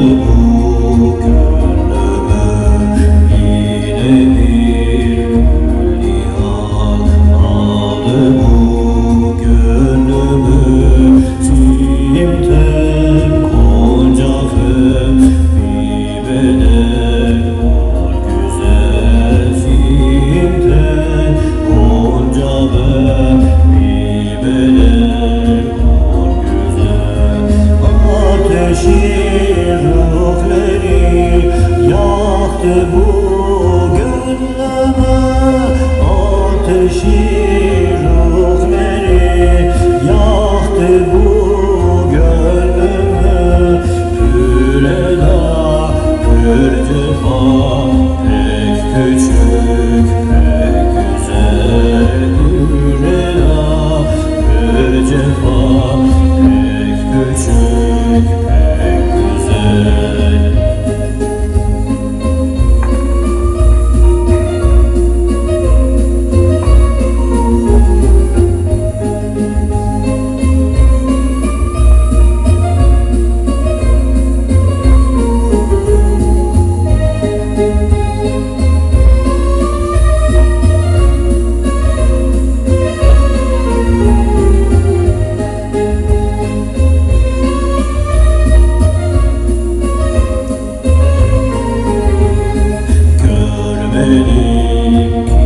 Oh. Ruhları yaktı Görmedik